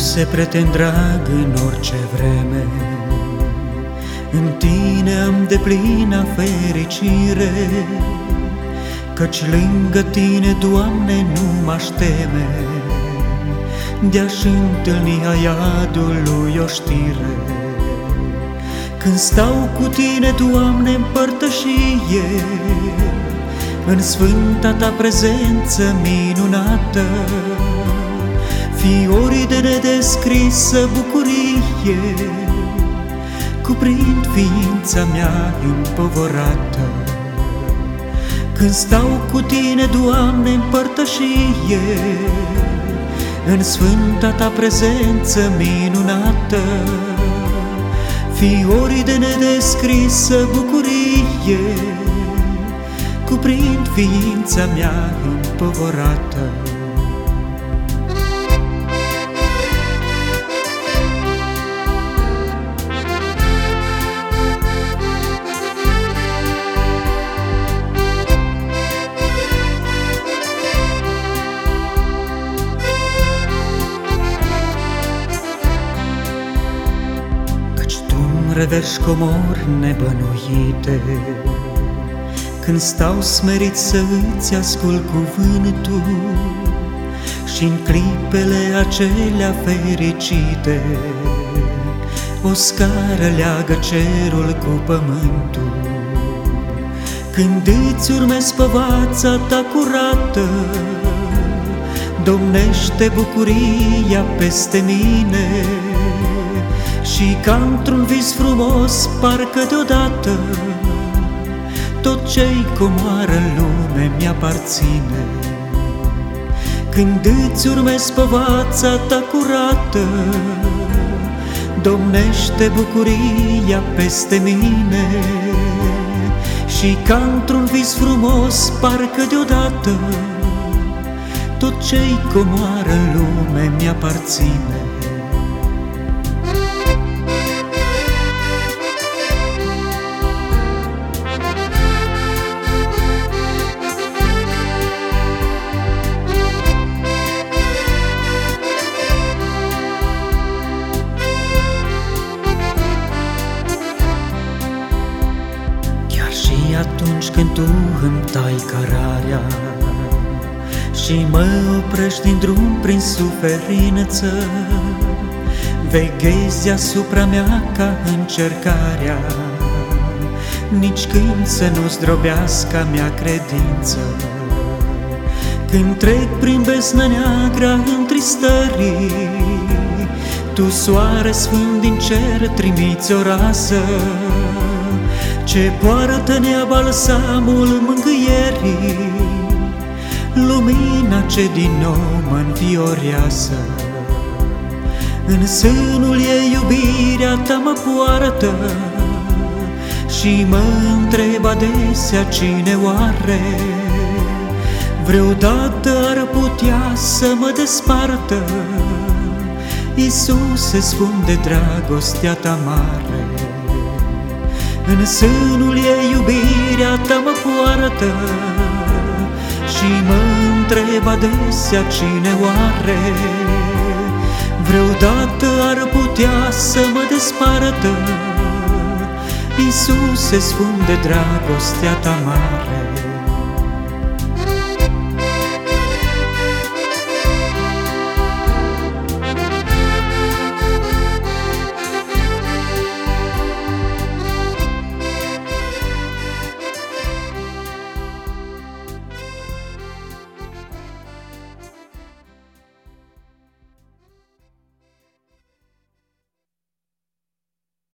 se pretend drag în orice vreme, În tine am de plină fericire, Căci lângă tine, Doamne, nu mă teme, De-aș întâlni aiadului o știre. Când stau cu tine, Doamne, în părtășie, În sfânta ta prezență minunată, Fiorii de nedescrisă bucurie Cuprind ființa mea împovorată Când stau cu tine, Doamne, în părtășie În sfânta ta prezență minunată. Fiorii de nedescrisă bucurie Cuprind ființa mea împovorată reverși comori nebănuite. Când stau smerit să îți ascult cuvântul și în clipele acelea fericite O scară leagă cerul cu pământul. Când îți urmezi păvața ta curată Domnește bucuria peste mine și ca într-un vis frumos, parcă deodată Tot ce-i comoară în lume mi-aparține. Când îți urmezi păvața ta curată Domnește bucuria peste mine. Și ca într-un vis frumos, parcă deodată Tot ce-i comoară în lume mi-aparține când tu îmi tai cararea Și mă oprești din drum prin suferință. Veghezi asupra mea ca încercarea Nici când să nu zdrobească mea credință. Când trec prin besnă neagră întristării Tu, soare sfânt din cer, trimiți o rază ce poartă nea balsamul mângâierii, Lumina ce din nou mă înviorează. În sânul ei iubirea ta mă poartă Și mă întreb adesea cine oare Vreodată ar putea să mă despartă Iisuse, spun de dragostea ta mare în sânul ei iubirea ta mă poartă Și mă întreb adesea cine oare Vreodată ar putea să mă despartă Iisuse, spun de dragostea ta mare